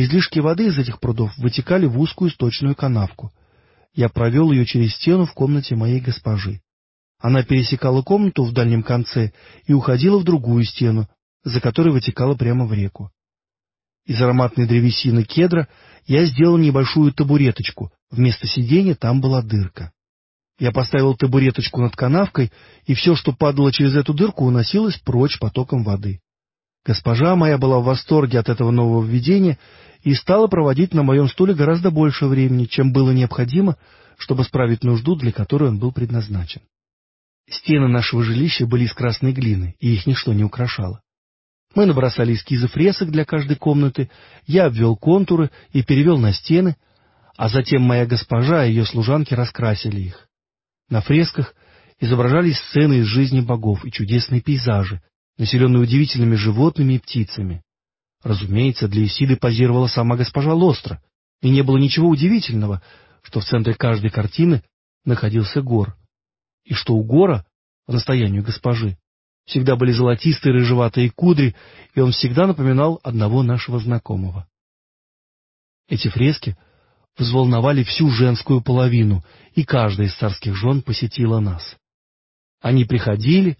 Излишки воды из этих прудов вытекали в узкую сточную канавку. Я провел ее через стену в комнате моей госпожи. Она пересекала комнату в дальнем конце и уходила в другую стену, за которой вытекала прямо в реку. Из ароматной древесины кедра я сделал небольшую табуреточку, вместо сиденья там была дырка. Я поставил табуреточку над канавкой, и все, что падало через эту дырку, уносилось прочь потоком воды. Госпожа моя была в восторге от этого нового введения и стала проводить на моем стуле гораздо больше времени, чем было необходимо, чтобы справить нужду, для которой он был предназначен. Стены нашего жилища были из красной глины, и их ничто не украшало. Мы набросали эскизы фресок для каждой комнаты, я обвел контуры и перевел на стены, а затем моя госпожа и ее служанки раскрасили их. На фресках изображались сцены из жизни богов и чудесные пейзажи, населенные удивительными животными и птицами. Разумеется, для Исиды позировала сама госпожа Лостра, и не было ничего удивительного, что в центре каждой картины находился гор, и что у гора, по настоянию госпожи, всегда были золотистые рыжеватые кудри, и он всегда напоминал одного нашего знакомого. Эти фрески взволновали всю женскую половину, и каждая из царских жен посетила нас. Они приходили,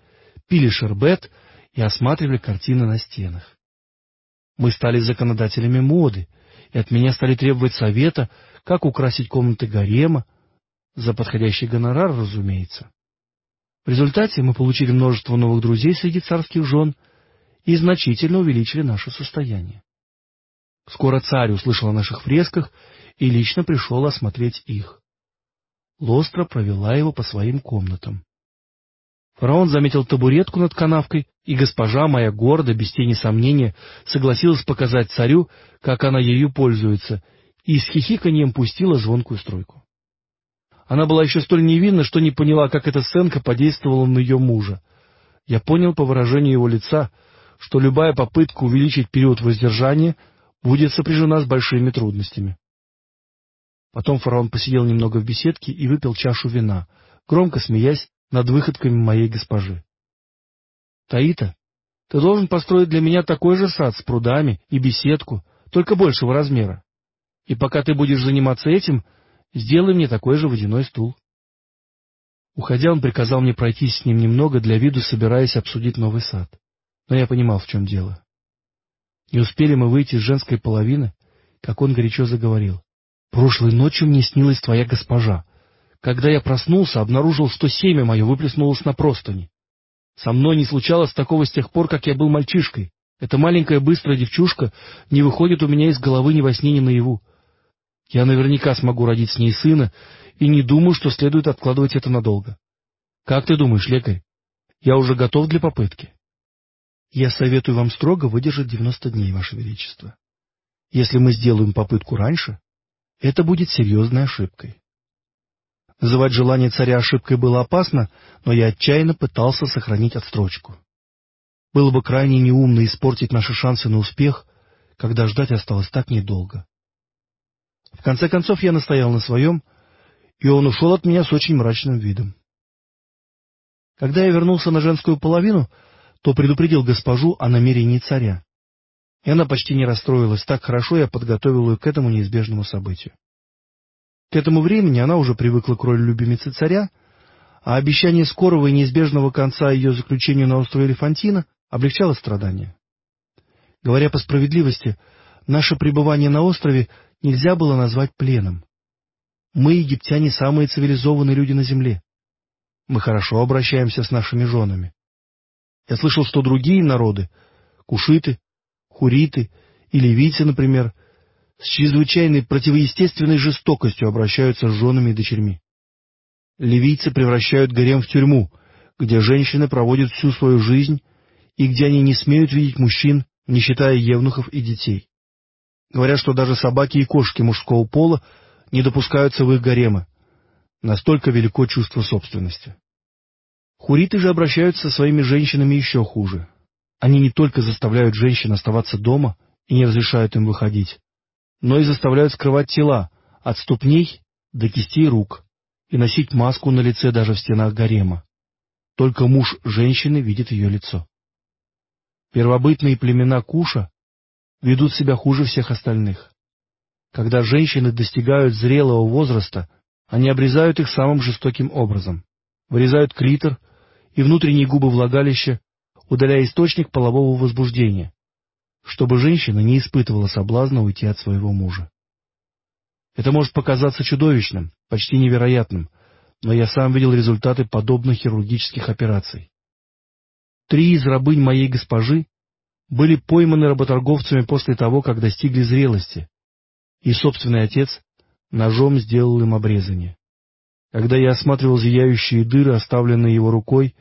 пили шербет и осматривали картины на стенах. Мы стали законодателями моды, и от меня стали требовать совета, как украсить комнаты гарема, за подходящий гонорар, разумеется. В результате мы получили множество новых друзей среди царских жен и значительно увеличили наше состояние. Скоро царь услышал о наших фресках и лично пришел осмотреть их. Лостра провела его по своим комнатам. Фараон заметил табуретку над канавкой, и госпожа моя гордо, без тени сомнения, согласилась показать царю, как она ею пользуется, и с хихиканьем пустила звонкую стройку. Она была еще столь невинна, что не поняла, как эта сценка подействовала на ее мужа. Я понял по выражению его лица, что любая попытка увеличить период воздержания будет сопряжена с большими трудностями. Потом фараон посидел немного в беседке и выпил чашу вина, громко смеясь над выходками моей госпожи. — Таита, ты должен построить для меня такой же сад с прудами и беседку, только большего размера. И пока ты будешь заниматься этим, Сделай мне такой же водяной стул. Уходя, он приказал мне пройтись с ним немного, для виду собираясь обсудить новый сад. Но я понимал, в чем дело. Не успели мы выйти из женской половины, как он горячо заговорил. «Прошлой ночью мне снилась твоя госпожа. Когда я проснулся, обнаружил, что семя мое выплеснулось на простыни. Со мной не случалось такого с тех пор, как я был мальчишкой. Эта маленькая быстрая девчушка не выходит у меня из головы ни во сне, ни наяву. Я наверняка смогу родить с ней сына, и не думаю, что следует откладывать это надолго. Как ты думаешь, лекарь? Я уже готов для попытки. Я советую вам строго выдержать 90 дней, Ваше Величество. Если мы сделаем попытку раньше, это будет серьезной ошибкой. Называть желание царя ошибкой было опасно, но я отчаянно пытался сохранить отстрочку. Было бы крайне неумно испортить наши шансы на успех, когда ждать осталось так недолго. В конце концов я настоял на своем, и он ушел от меня с очень мрачным видом. Когда я вернулся на женскую половину, то предупредил госпожу о намерении царя. И она почти не расстроилась, так хорошо я подготовил ее к этому неизбежному событию. К этому времени она уже привыкла к роли любимицы царя, а обещание скорого и неизбежного конца ее заключению на острове Элефантина облегчало страдания. Говоря по справедливости, наше пребывание на острове нельзя было назвать пленом. Мы, египтяне, самые цивилизованные люди на земле. Мы хорошо обращаемся с нашими женами. Я слышал, что другие народы, кушиты, хуриты и ливийцы, например, с чрезвычайной противоестественной жестокостью обращаются с женами и дочерьми. Ливийцы превращают гарем в тюрьму, где женщины проводят всю свою жизнь и где они не смеют видеть мужчин, не считая евнухов и детей. Говорят, что даже собаки и кошки мужского пола не допускаются в их гаремы. Настолько велико чувство собственности. Хуриты же обращаются со своими женщинами еще хуже. Они не только заставляют женщин оставаться дома и не разрешают им выходить, но и заставляют скрывать тела от ступней до кистей рук и носить маску на лице даже в стенах гарема. Только муж женщины видит ее лицо. Первобытные племена Куша ведут себя хуже всех остальных. Когда женщины достигают зрелого возраста, они обрезают их самым жестоким образом. Вырезают клитор и внутренние губы влагалища, удаляя источник полового возбуждения, чтобы женщина не испытывала соблазна уйти от своего мужа. Это может показаться чудовищным, почти невероятным, но я сам видел результаты подобных хирургических операций. Три из рабынь моей госпожи были пойманы работорговцами после того, как достигли зрелости, и собственный отец ножом сделал им обрезание. Когда я осматривал зияющие дыры, оставленные его рукой,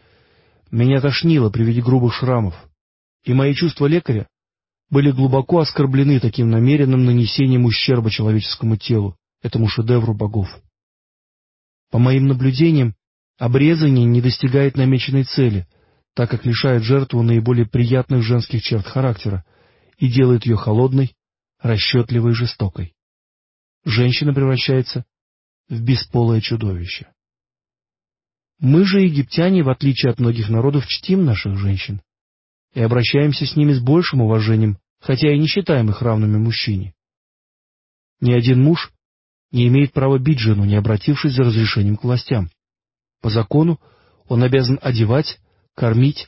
меня тошнило при виде грубых шрамов, и мои чувства лекаря были глубоко оскорблены таким намеренным нанесением ущерба человеческому телу, этому шедевру богов. По моим наблюдениям, обрезание не достигает намеченной цели, так как лишает жертву наиболее приятных женских черт характера и делает ее холодной, расчетливой и жестокой. Женщина превращается в бесполое чудовище. Мы же, египтяне, в отличие от многих народов, чтим наших женщин и обращаемся с ними с большим уважением, хотя и не считаем их равными мужчине. Ни один муж не имеет права бить жену, не обратившись за разрешением к властям. По закону он обязан одевать, кормить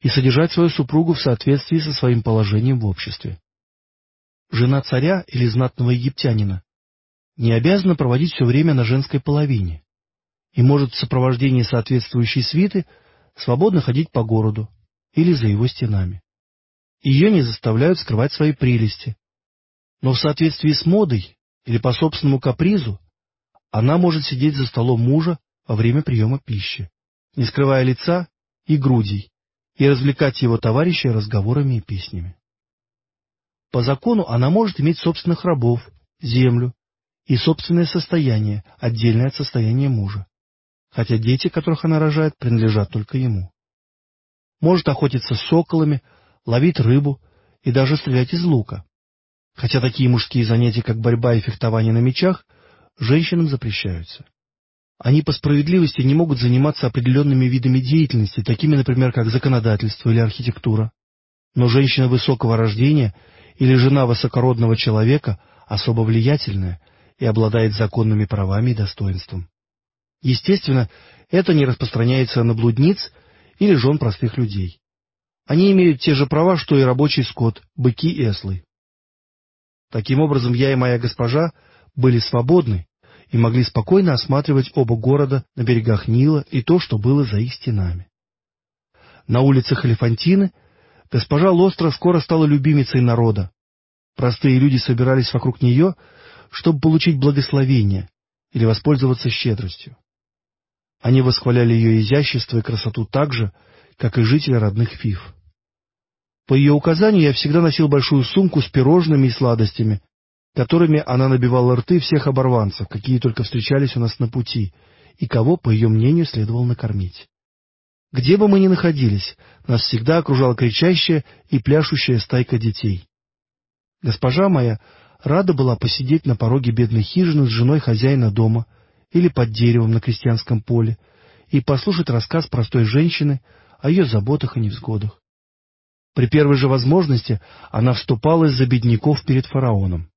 и содержать свою супругу в соответствии со своим положением в обществе. Жена царя или знатного египтянина не обязана проводить все время на женской половине и может в сопровождении соответствующей свиты свободно ходить по городу или за его стенами. Ее не заставляют скрывать свои прелести, но в соответствии с модой или по собственному капризу она может сидеть за столом мужа во время приема пищи, не скрывая лица и грудей, и развлекать его товарищей разговорами и песнями. По закону она может иметь собственных рабов, землю и собственное состояние, отдельное от состояния мужа, хотя дети, которых она рожает, принадлежат только ему. Может охотиться с соколами, ловить рыбу и даже стрелять из лука, хотя такие мужские занятия, как борьба и фехтование на мечах, женщинам запрещаются. Они по справедливости не могут заниматься определенными видами деятельности, такими, например, как законодательство или архитектура. Но женщина высокого рождения или жена высокородного человека особо влиятельная и обладает законными правами и достоинством. Естественно, это не распространяется на блудниц или жен простых людей. Они имеют те же права, что и рабочий скот, быки и ослы. Таким образом, я и моя госпожа были свободны и могли спокойно осматривать оба города на берегах Нила и то, что было за их стенами. На улицах Элефантины госпожа Лостра скоро стала любимицей народа. Простые люди собирались вокруг нее, чтобы получить благословение или воспользоваться щедростью. Они восхваляли ее изящество и красоту так же, как и жители родных Фиф. По ее указанию я всегда носил большую сумку с пирожными и сладостями, которыми она набивала рты всех оборванцев, какие только встречались у нас на пути, и кого, по ее мнению, следовало накормить. Где бы мы ни находились, нас всегда окружала кричащая и пляшущая стайка детей. Госпожа моя рада была посидеть на пороге бедной хижины с женой хозяина дома или под деревом на крестьянском поле и послушать рассказ простой женщины о ее заботах и невзгодах. При первой же возможности она вступалась за бедняков перед фараоном.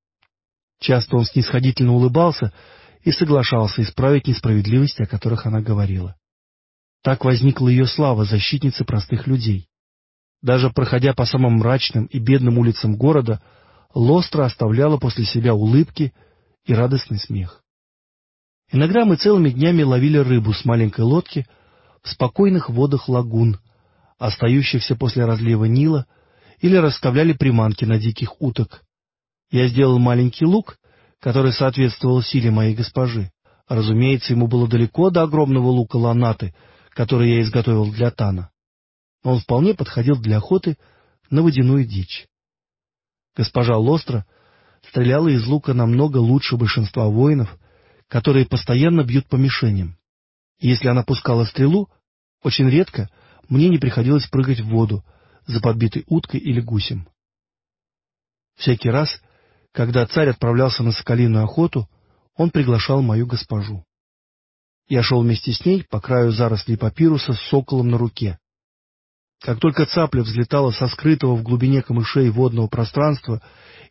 Часто он снисходительно улыбался и соглашался исправить несправедливости, о которых она говорила. Так возникла ее слава защитницы простых людей. Даже проходя по самым мрачным и бедным улицам города, Лостра оставляла после себя улыбки и радостный смех. Иногда мы целыми днями ловили рыбу с маленькой лодки в спокойных водах лагун, остающихся после разлива Нила, или расставляли приманки на диких уток, я сделал маленький лук, который соответствовал силе моей госпожи. Разумеется, ему было далеко до огромного лука ланаты, который я изготовил для Тана. Он вполне подходил для охоты на водяную дичь. Госпожа Лостра стреляла из лука намного лучше большинства воинов, которые постоянно бьют по мишеням. если она пускала стрелу, очень редко мне не приходилось прыгать в воду за подбитой уткой или гусем. Всякий раз, когда царь отправлялся на соколиную охоту, он приглашал мою госпожу. Я шел вместе с ней по краю зарослей папируса с соколом на руке. Как только цапля взлетала со скрытого в глубине камышей водного пространства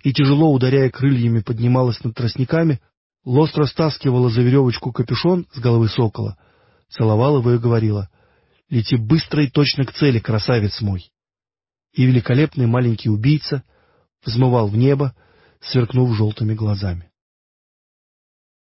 и, тяжело ударяя крыльями, поднималась над тростниками, Лостро стаскивала за веревочку капюшон с головы сокола, целовала его и говорила «Лети быстро и точно к цели, красавец мой!» И великолепный маленький убийца взмывал в небо, сверкнув желтыми глазами.